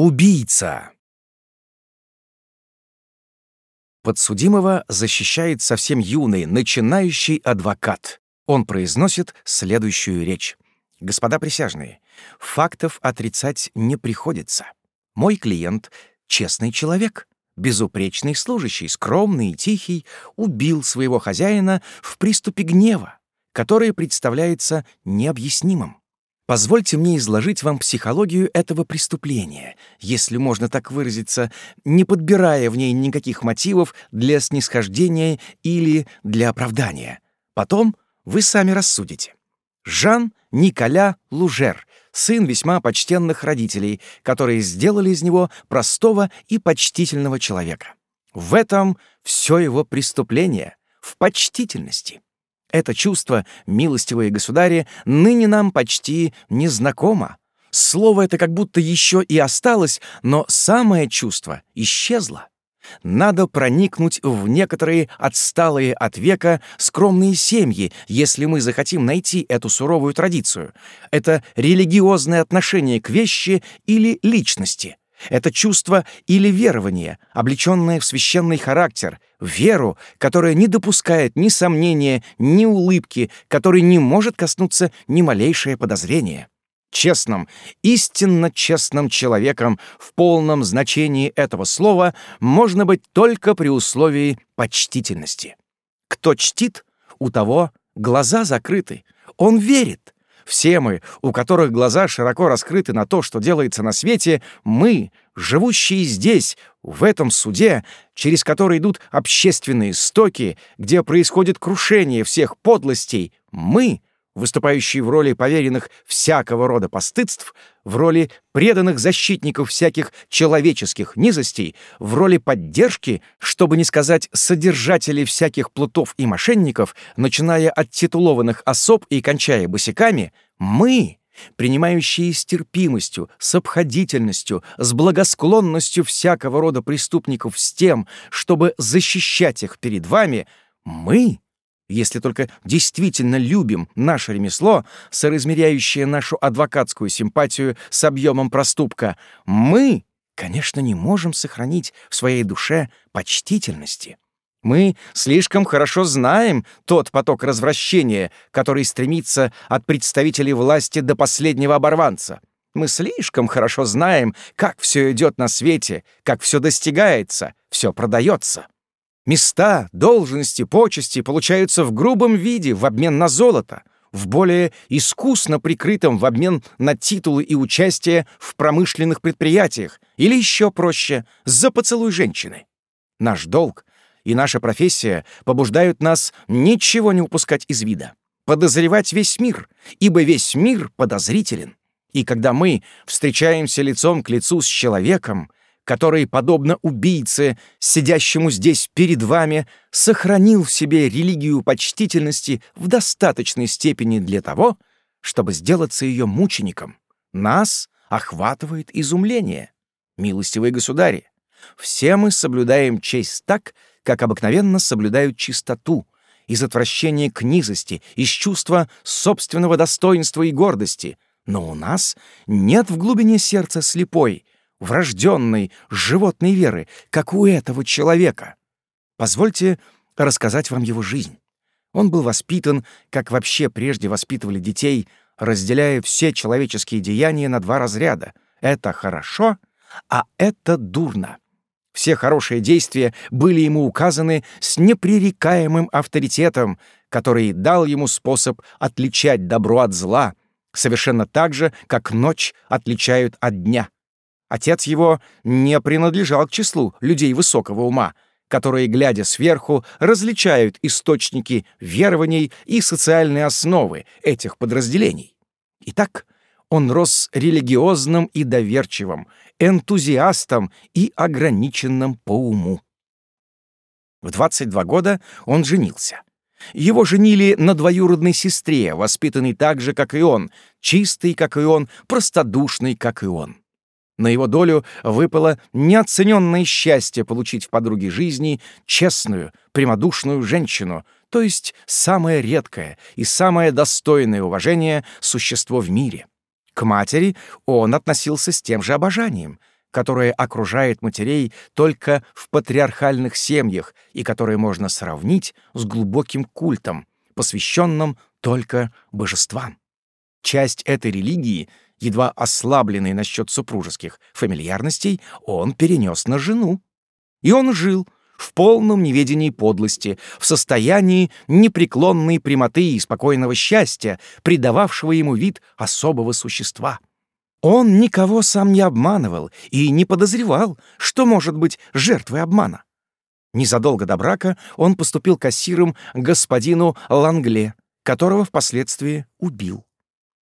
Убийца. Подсудимого защищает совсем юный, начинающий адвокат. Он произносит следующую речь. «Господа присяжные, фактов отрицать не приходится. Мой клиент — честный человек, безупречный служащий, скромный и тихий, убил своего хозяина в приступе гнева, который представляется необъяснимым. Позвольте мне изложить вам психологию этого преступления, если можно так выразиться, не подбирая в ней никаких мотивов для снисхождения или для оправдания. Потом вы сами рассудите. Жан Николя Лужер, сын весьма почтенных родителей, которые сделали из него простого и почтительного человека. В этом все его преступление, в почтительности. Это чувство, милостивые государи, ныне нам почти незнакомо. Слово это как будто еще и осталось, но самое чувство исчезло. Надо проникнуть в некоторые отсталые от века скромные семьи, если мы захотим найти эту суровую традицию. Это религиозное отношение к вещи или личности — это чувство или верование, облеченное в священный характер, веру, которая не допускает ни сомнения, ни улыбки, которой не может коснуться ни малейшее подозрение. Честным, истинно честным человеком в полном значении этого слова можно быть только при условии почтительности. Кто чтит, у того глаза закрыты. Он верит, все мы, у которых глаза широко раскрыты на то, что делается на свете, мы, живущие здесь, в этом суде, через который идут общественные стоки, где происходит крушение всех подлостей, мы, выступающие в роли поверенных всякого рода постыдств, в роли преданных защитников всяких человеческих низостей, в роли поддержки, чтобы не сказать содержателей всяких плутов и мошенников, начиная от титулованных особ и кончая босиками, мы, принимающие с терпимостью, с обходительностью, с благосклонностью всякого рода преступников с тем, чтобы защищать их перед вами, мы — если только действительно любим наше ремесло, соразмеряющее нашу адвокатскую симпатию с объемом проступка, мы, конечно, не можем сохранить в своей душе почтительности. Мы слишком хорошо знаем тот поток развращения, который стремится от представителей власти до последнего оборванца. Мы слишком хорошо знаем, как все идет на свете, как все достигается, все продается. Места, должности, почести получаются в грубом виде в обмен на золото, в более искусно прикрытом в обмен на титулы и участие в промышленных предприятиях, или еще проще, за поцелуй женщины. Наш долг и наша профессия побуждают нас ничего не упускать из вида, подозревать весь мир, ибо весь мир подозрителен. И когда мы встречаемся лицом к лицу с человеком, который, подобно убийце, сидящему здесь перед вами, сохранил в себе религию почтительности в достаточной степени для того, чтобы сделаться ее мучеником. Нас охватывает изумление. Милостивые государи, все мы соблюдаем честь так, как обыкновенно соблюдают чистоту, из отвращения к низости, из чувства собственного достоинства и гордости. Но у нас нет в глубине сердца слепой — врожденной животной веры, как у этого человека. Позвольте рассказать вам его жизнь. Он был воспитан, как вообще прежде воспитывали детей, разделяя все человеческие деяния на два разряда. Это хорошо, а это дурно. Все хорошие действия были ему указаны с непререкаемым авторитетом, который дал ему способ отличать добро от зла, совершенно так же, как ночь отличают от дня. Отец его не принадлежал к числу людей высокого ума, которые, глядя сверху, различают источники верований и социальные основы этих подразделений. Итак, он рос религиозным и доверчивым, энтузиастом и ограниченным по уму. В 22 года он женился. Его женили на двоюродной сестре, воспитанной так же, как и он, чистой, как и он, простодушной, как и он. На его долю выпало неоцененное счастье получить в подруге жизни честную, прямодушную женщину, то есть самое редкое и самое достойное уважения существо в мире. К матери он относился с тем же обожанием, которое окружает матерей только в патриархальных семьях и которое можно сравнить с глубоким культом, посвященным только божествам. Часть этой религии, едва ослабленной насчет супружеских фамильярностей, он перенес на жену. И он жил в полном неведении подлости, в состоянии непреклонной прямоты и спокойного счастья, придававшего ему вид особого существа. Он никого сам не обманывал и не подозревал, что может быть жертвой обмана. Незадолго до брака он поступил кассиром господину Лангле, которого впоследствии убил.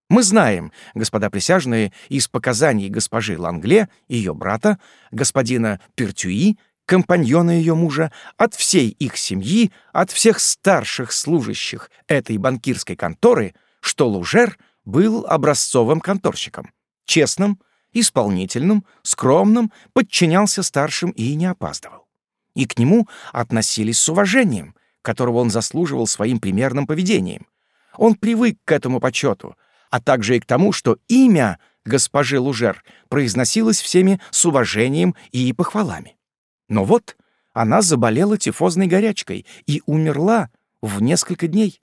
Мы знаем, господа присяжные, из показаний госпожи Лангле, ее брата, господина Пертюи, компаньона ее мужа, от всей их семьи, от всех старших служащих этой банкирской конторы, что Лужер был образцовым конторщиком, честным, исполнительным, скромным, подчинялся старшим и не опаздывал. И к нему относились с уважением, которого он заслуживал своим примерным поведением. Он привык к этому почету, а также и к тому, что имя госпожи Лужер произносилось всеми с уважением и похвалами. Но вот она заболела тифозной горячкой и умерла в несколько дней.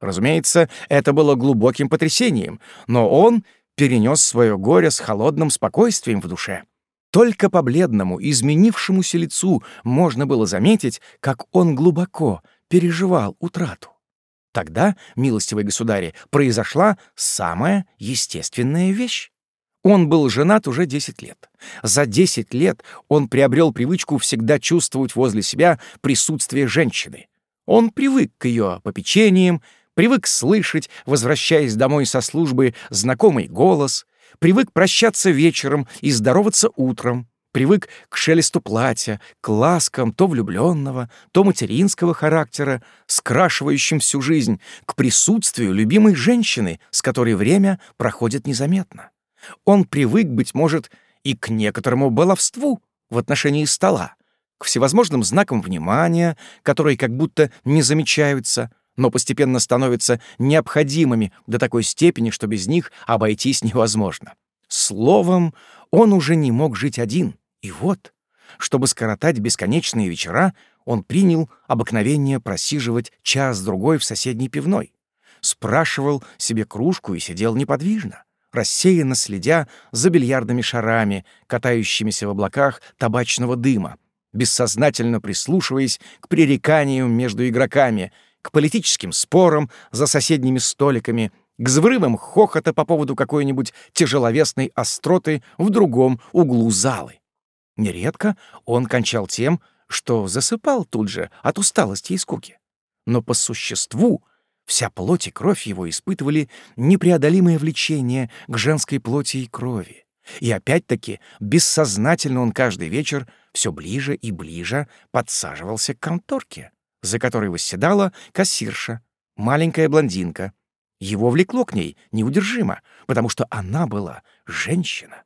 Разумеется, это было глубоким потрясением, но он перенес свое горе с холодным спокойствием в душе. Только по бледному, изменившемуся лицу можно было заметить, как он глубоко переживал утрату. Тогда, милостивый государи, произошла самая естественная вещь. Он был женат уже 10 лет. За 10 лет он приобрел привычку всегда чувствовать возле себя присутствие женщины. Он привык к ее попечениям, привык слышать, возвращаясь домой со службы, знакомый голос, привык прощаться вечером и здороваться утром привык к шелесту платья, к ласкам то влюбленного, то материнского характера, скрашивающим всю жизнь, к присутствию любимой женщины, с которой время проходит незаметно. Он привык, быть может, и к некоторому баловству в отношении стола, к всевозможным знакам внимания, которые как будто не замечаются, но постепенно становятся необходимыми до такой степени, что без них обойтись невозможно. Словом, он уже не мог жить один — и вот, чтобы скоротать бесконечные вечера, он принял обыкновение просиживать час-другой в соседней пивной. Спрашивал себе кружку и сидел неподвижно, рассеянно следя за бильярдными шарами, катающимися в облаках табачного дыма, бессознательно прислушиваясь к пререканиям между игроками, к политическим спорам за соседними столиками, к взрывам хохота по поводу какой-нибудь тяжеловесной остроты в другом углу залы. Нередко он кончал тем, что засыпал тут же от усталости и скуки. Но по существу вся плоть и кровь его испытывали непреодолимое влечение к женской плоти и крови. И опять-таки бессознательно он каждый вечер все ближе и ближе подсаживался к конторке, за которой восседала кассирша, маленькая блондинка. Его влекло к ней неудержимо, потому что она была женщина.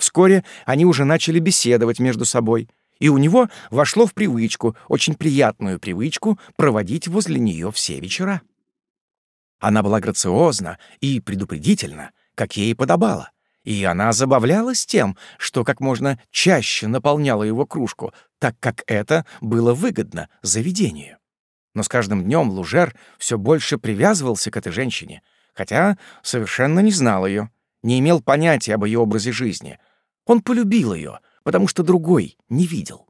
Вскоре они уже начали беседовать между собой, и у него вошло в привычку, очень приятную привычку, проводить возле нее все вечера. Она была грациозна и предупредительна, как ей подобало, и она забавлялась тем, что как можно чаще наполняла его кружку, так как это было выгодно заведению. Но с каждым днем Лужер все больше привязывался к этой женщине, хотя совершенно не знал ее, не имел понятия об ее образе жизни — он полюбил ее, потому что другой не видел.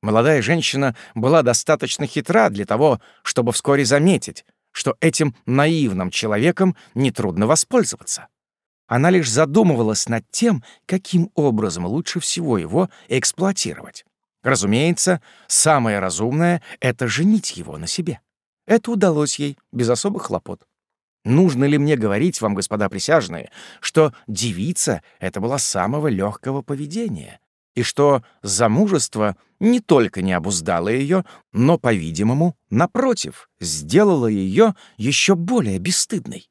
Молодая женщина была достаточно хитра для того, чтобы вскоре заметить, что этим наивным человеком нетрудно воспользоваться. Она лишь задумывалась над тем, каким образом лучше всего его эксплуатировать. Разумеется, самое разумное — это женить его на себе. Это удалось ей без особых хлопот. Нужно ли мне говорить вам, господа присяжные, что девица это была самого легкого поведения, и что замужество не только не обуздало ее, но, по-видимому, напротив, сделало ее еще более бесстыдной.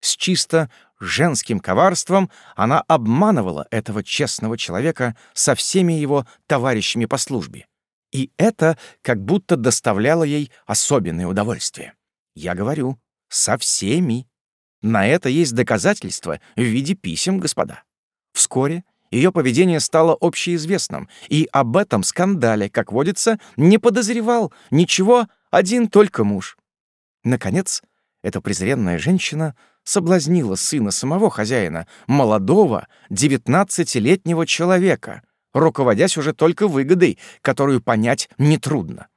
С чисто женским коварством она обманывала этого честного человека со всеми его товарищами по службе. И это как будто доставляло ей особенное удовольствие. Я говорю, со всеми. На это есть доказательства в виде писем, господа. Вскоре ее поведение стало общеизвестным, и об этом скандале, как водится, не подозревал ничего один только муж. Наконец, эта презренная женщина соблазнила сына самого хозяина, молодого, девятнадцатилетнего человека, руководясь уже только выгодой, которую понять нетрудно.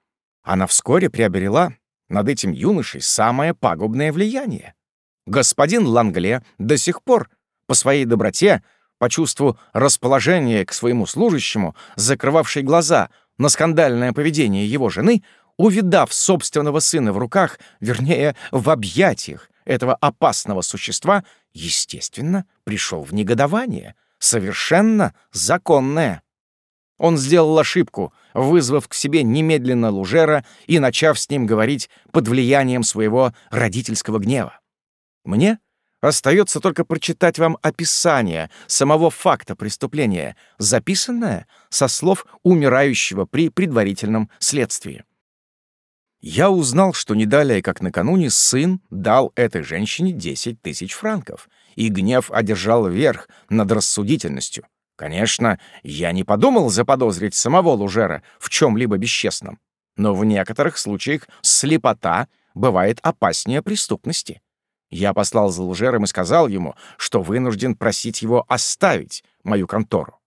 Она вскоре приобрела над этим юношей самое пагубное влияние. Господин Лангле до сих пор по своей доброте, по чувству расположения к своему служащему, закрывавший глаза на скандальное поведение его жены, увидав собственного сына в руках, вернее, в объятиях этого опасного существа, естественно, пришел в негодование, совершенно законное. Он сделал ошибку, вызвав к себе немедленно Лужера и начав с ним говорить под влиянием своего родительского гнева. Мне остается только прочитать вам описание самого факта преступления, записанное со слов умирающего при предварительном следствии. Я узнал, что не далее, как накануне, сын дал этой женщине 10 тысяч франков, и гнев одержал верх над рассудительностью. Конечно, я не подумал заподозрить самого Лужера в чем-либо бесчестном, но в некоторых случаях слепота бывает опаснее преступности. Я послал за Лужером и сказал ему, что вынужден просить его оставить мою контору.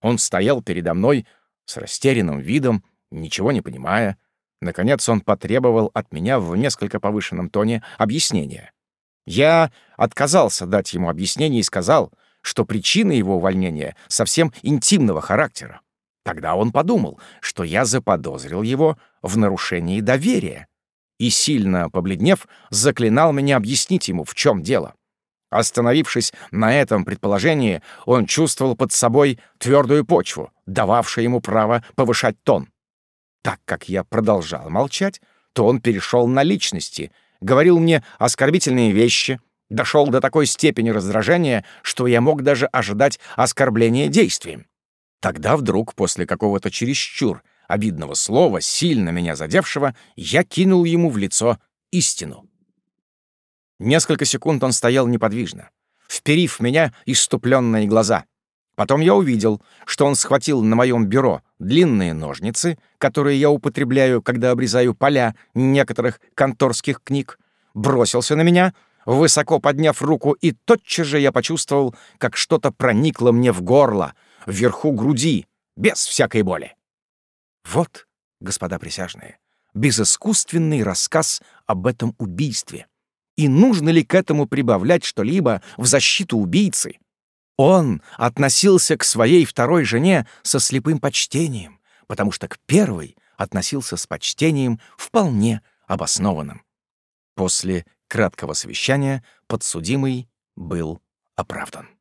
Он стоял передо мной с растерянным видом, ничего не понимая, Наконец он потребовал от меня в несколько повышенном тоне объяснения. Я отказался дать ему объяснение и сказал, что причина его увольнения совсем интимного характера. Тогда он подумал, что я заподозрил его в нарушении доверия и, сильно побледнев, заклинал меня объяснить ему, в чем дело. Остановившись на этом предположении, он чувствовал под собой твердую почву, дававшую ему право повышать тон. Так как я продолжал молчать, то он перешел на личности, говорил мне оскорбительные вещи, дошел до такой степени раздражения, что я мог даже ожидать оскорбления действием. Тогда вдруг, после какого-то чересчур обидного слова, сильно меня задевшего, я кинул ему в лицо истину. Несколько секунд он стоял неподвижно, вперив в меня иступленные глаза — Потом я увидел, что он схватил на моем бюро длинные ножницы, которые я употребляю, когда обрезаю поля некоторых конторских книг, бросился на меня, высоко подняв руку, и тотчас же я почувствовал, как что-то проникло мне в горло, вверху груди, без всякой боли. Вот, господа присяжные, безыскусственный рассказ об этом убийстве. И нужно ли к этому прибавлять что-либо в защиту убийцы? Он относился к своей второй жене со слепым почтением, потому что к первой относился с почтением вполне обоснованным. После краткого совещания подсудимый был оправдан.